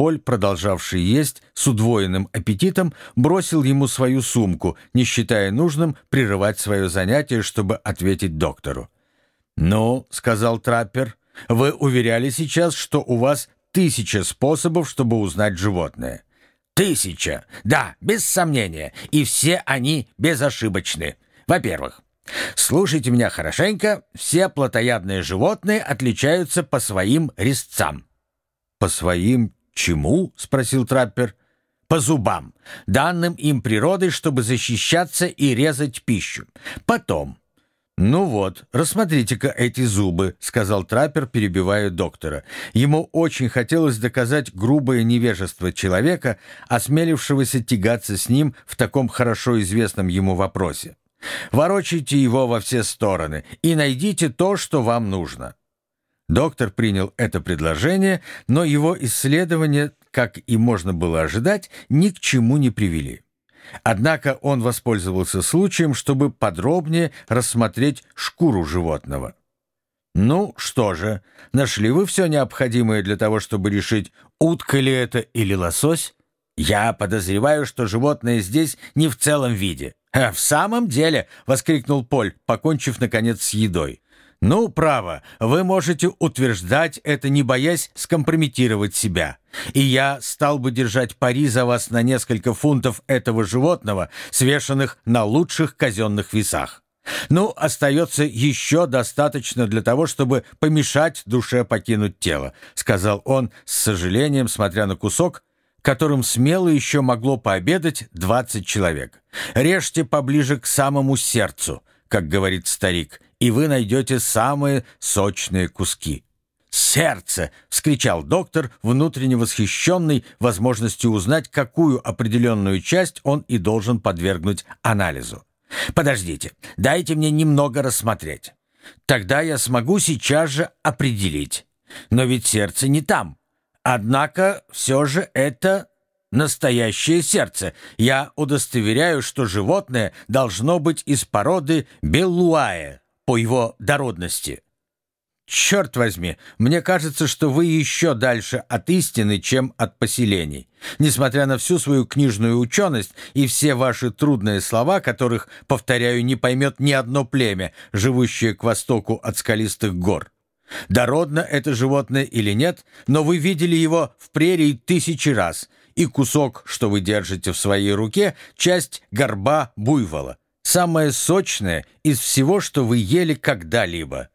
Поль, продолжавший есть с удвоенным аппетитом, бросил ему свою сумку, не считая нужным прерывать свое занятие, чтобы ответить доктору. «Ну», — сказал траппер, — «вы уверяли сейчас, что у вас тысяча способов, чтобы узнать животное». «Тысяча! Да, без сомнения. И все они безошибочны. Во-первых, слушайте меня хорошенько, все плотоядные животные отличаются по своим резцам». «По своим чему?» — спросил траппер. «По зубам, данным им природой, чтобы защищаться и резать пищу. Потом, «Ну вот, рассмотрите-ка эти зубы», — сказал траппер, перебивая доктора. Ему очень хотелось доказать грубое невежество человека, осмелившегося тягаться с ним в таком хорошо известном ему вопросе. «Ворочайте его во все стороны и найдите то, что вам нужно». Доктор принял это предложение, но его исследования, как и можно было ожидать, ни к чему не привели. Однако он воспользовался случаем, чтобы подробнее рассмотреть шкуру животного. «Ну что же, нашли вы все необходимое для того, чтобы решить, утка ли это или лосось?» «Я подозреваю, что животное здесь не в целом виде». «В самом деле!» — воскликнул Поль, покончив, наконец, с едой. «Ну, право, вы можете утверждать это, не боясь скомпрометировать себя. И я стал бы держать пари за вас на несколько фунтов этого животного, свешенных на лучших казенных весах. Ну, остается еще достаточно для того, чтобы помешать душе покинуть тело», сказал он с сожалением, смотря на кусок, которым смело еще могло пообедать двадцать человек. «Режьте поближе к самому сердцу», как говорит старик, и вы найдете самые сочные куски. «Сердце!» — вскричал доктор, внутренне восхищенный возможностью узнать, какую определенную часть он и должен подвергнуть анализу. «Подождите, дайте мне немного рассмотреть. Тогда я смогу сейчас же определить. Но ведь сердце не там. Однако все же это настоящее сердце. Я удостоверяю, что животное должно быть из породы белуая по его дородности. Черт возьми, мне кажется, что вы еще дальше от истины, чем от поселений. Несмотря на всю свою книжную ученость и все ваши трудные слова, которых, повторяю, не поймет ни одно племя, живущее к востоку от скалистых гор. Дородно это животное или нет, но вы видели его в прерии тысячи раз, и кусок, что вы держите в своей руке, часть горба буйвола самое сочное из всего, что вы ели когда-либо».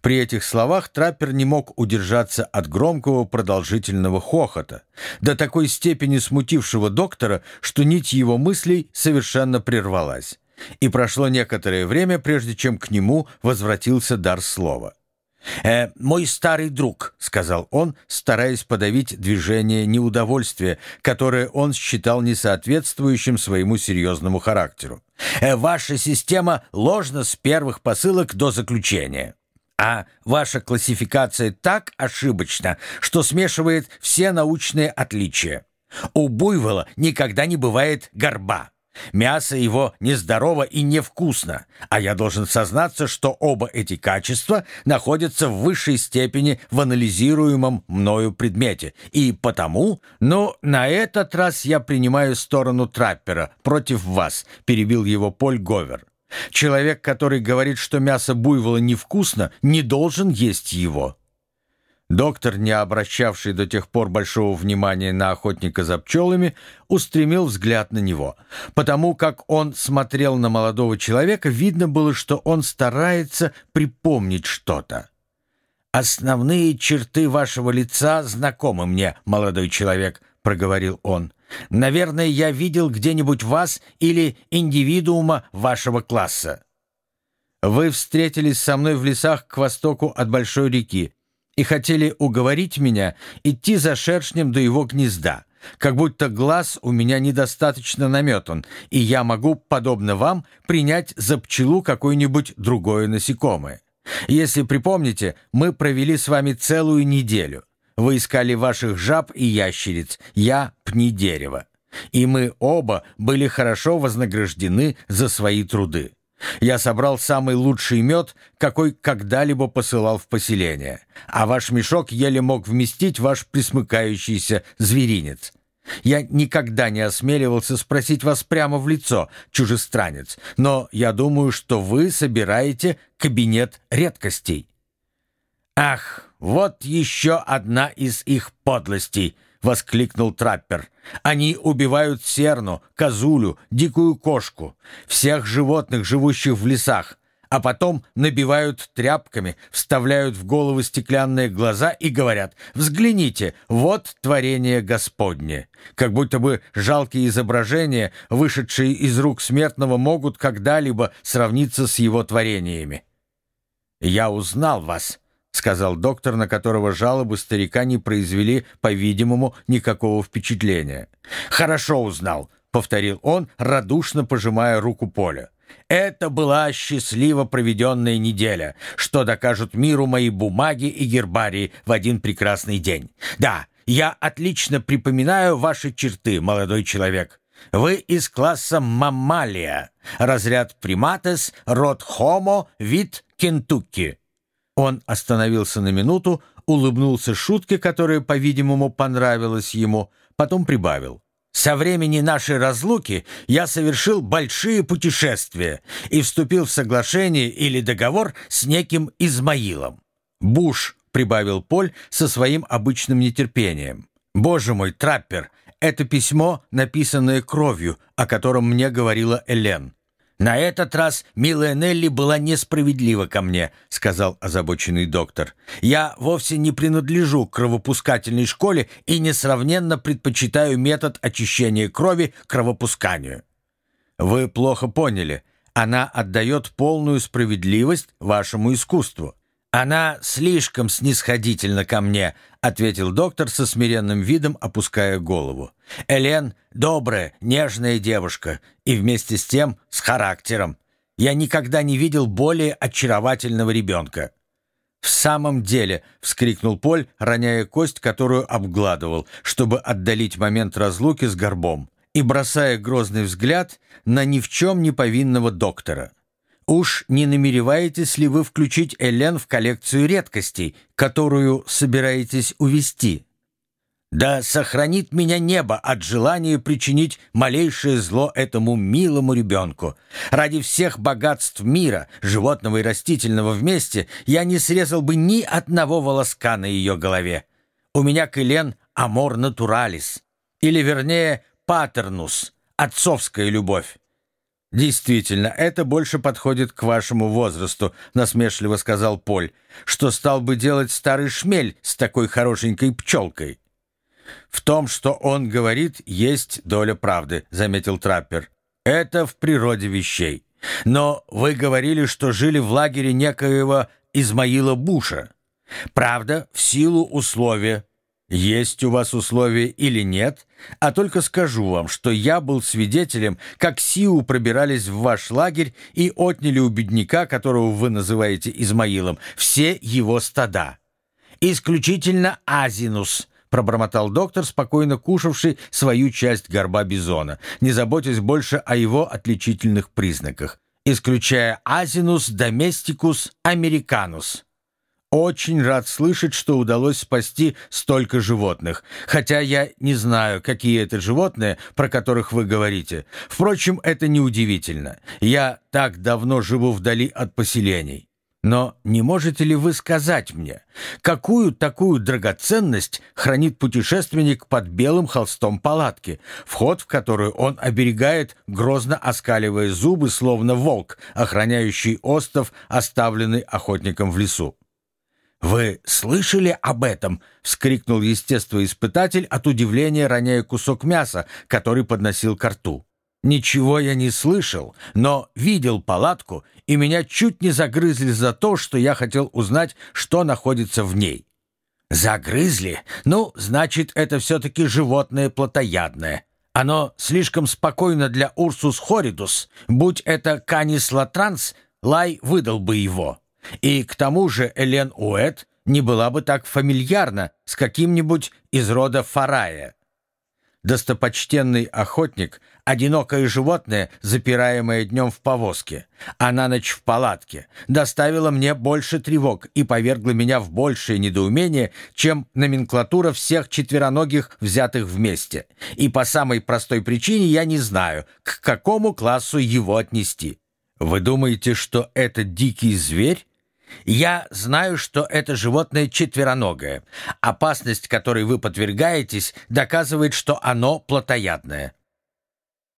При этих словах траппер не мог удержаться от громкого продолжительного хохота, до такой степени смутившего доктора, что нить его мыслей совершенно прервалась. И прошло некоторое время, прежде чем к нему возвратился дар слова. «Э, «Мой старый друг», — сказал он, стараясь подавить движение неудовольствия, которое он считал несоответствующим своему серьезному характеру. «Э, «Ваша система ложна с первых посылок до заключения». А ваша классификация так ошибочна, что смешивает все научные отличия. У буйвола никогда не бывает горба. Мясо его нездорово и невкусно, а я должен сознаться, что оба эти качества находятся в высшей степени в анализируемом мною предмете, и потому, но на этот раз я принимаю сторону траппера против вас, перебил его Поль Говер. Человек, который говорит, что мясо буйвола невкусно, не должен есть его. Доктор, не обращавший до тех пор большого внимания на охотника за пчелами, устремил взгляд на него. Потому как он смотрел на молодого человека, видно было, что он старается припомнить что-то. «Основные черты вашего лица знакомы мне, молодой человек», — проговорил он. «Наверное, я видел где-нибудь вас или индивидуума вашего класса». «Вы встретились со мной в лесах к востоку от большой реки и хотели уговорить меня идти за шершнем до его гнезда, как будто глаз у меня недостаточно наметан, и я могу, подобно вам, принять за пчелу какое-нибудь другое насекомое. Если припомните, мы провели с вами целую неделю. Вы искали ваших жаб и ящериц, я — пни дерева. И мы оба были хорошо вознаграждены за свои труды. Я собрал самый лучший мед, какой когда-либо посылал в поселение, а ваш мешок еле мог вместить ваш присмыкающийся зверинец. Я никогда не осмеливался спросить вас прямо в лицо, чужестранец, но я думаю, что вы собираете кабинет редкостей». «Ах, вот еще одна из их подлостей!» — воскликнул траппер. «Они убивают серну, козулю, дикую кошку, всех животных, живущих в лесах, а потом набивают тряпками, вставляют в головы стеклянные глаза и говорят «Взгляните, вот творение Господне». Как будто бы жалкие изображения, вышедшие из рук смертного, могут когда-либо сравниться с его творениями. «Я узнал вас», — сказал доктор, на которого жалобы старика не произвели, по-видимому, никакого впечатления. «Хорошо узнал», — повторил он, радушно пожимая руку Поля. Это была счастливо проведенная неделя, что докажут миру мои бумаги и гербарии в один прекрасный день. Да, я отлично припоминаю ваши черты, молодой человек. Вы из класса маммалия, разряд приматес, род хомо, вид кентукки. Он остановился на минуту, улыбнулся шутке, которая, по-видимому, понравилась ему, потом прибавил. Со времени нашей разлуки я совершил большие путешествия и вступил в соглашение или договор с неким Измаилом. Буш, прибавил Поль со своим обычным нетерпением. Боже мой, траппер, это письмо, написанное кровью, о котором мне говорила Элен. «На этот раз милая Нелли была несправедлива ко мне», — сказал озабоченный доктор. «Я вовсе не принадлежу к кровопускательной школе и несравненно предпочитаю метод очищения крови кровопусканию». «Вы плохо поняли. Она отдает полную справедливость вашему искусству. «Она слишком снисходительна ко мне», — ответил доктор со смиренным видом, опуская голову. «Элен — добрая, нежная девушка и вместе с тем с характером. Я никогда не видел более очаровательного ребенка». «В самом деле!» — вскрикнул Поль, роняя кость, которую обгладывал, чтобы отдалить момент разлуки с горбом, и бросая грозный взгляд на ни в чем не повинного доктора. Уж не намереваетесь ли вы включить Элен в коллекцию редкостей, которую собираетесь увести? Да сохранит меня небо от желания причинить малейшее зло этому милому ребенку. Ради всех богатств мира, животного и растительного вместе, я не срезал бы ни одного волоска на ее голове. У меня к Элен амор натуралис, или вернее патернус, отцовская любовь. «Действительно, это больше подходит к вашему возрасту», — насмешливо сказал Поль. «Что стал бы делать старый шмель с такой хорошенькой пчелкой?» «В том, что он говорит, есть доля правды», — заметил траппер. «Это в природе вещей. Но вы говорили, что жили в лагере некоего Измаила Буша. Правда, в силу условия, есть у вас условия или нет, а только скажу вам, что я был свидетелем, как Сиу пробирались в ваш лагерь и отняли у бедняка, которого вы называете Измаилом, все его стада. Исключительно Азинус, пробормотал доктор, спокойно кушавший свою часть горба бизона, не заботясь больше о его отличительных признаках, исключая Азинус доместикус американус. Очень рад слышать, что удалось спасти столько животных, хотя я не знаю, какие это животные, про которых вы говорите. Впрочем, это неудивительно. Я так давно живу вдали от поселений. Но не можете ли вы сказать мне, какую такую драгоценность хранит путешественник под белым холстом палатки, вход в которую он оберегает, грозно оскаливая зубы, словно волк, охраняющий остов, оставленный охотником в лесу? «Вы слышали об этом?» — вскрикнул естествоиспытатель от удивления, роняя кусок мяса, который подносил к рту. «Ничего я не слышал, но видел палатку, и меня чуть не загрызли за то, что я хотел узнать, что находится в ней». «Загрызли? Ну, значит, это все-таки животное плотоядное. Оно слишком спокойно для Урсус хоридус. Будь это Канис латранс, Лай выдал бы его». И к тому же Элен Уэт не была бы так фамильярна с каким-нибудь из рода Фарая. Достопочтенный охотник — одинокое животное, запираемое днем в повозке, а на ночь в палатке, доставило мне больше тревог и повергло меня в большее недоумение, чем номенклатура всех четвероногих, взятых вместе. И по самой простой причине я не знаю, к какому классу его отнести. Вы думаете, что это дикий зверь? Я знаю, что это животное четвероногое. Опасность, которой вы подвергаетесь, доказывает, что оно плотоядное.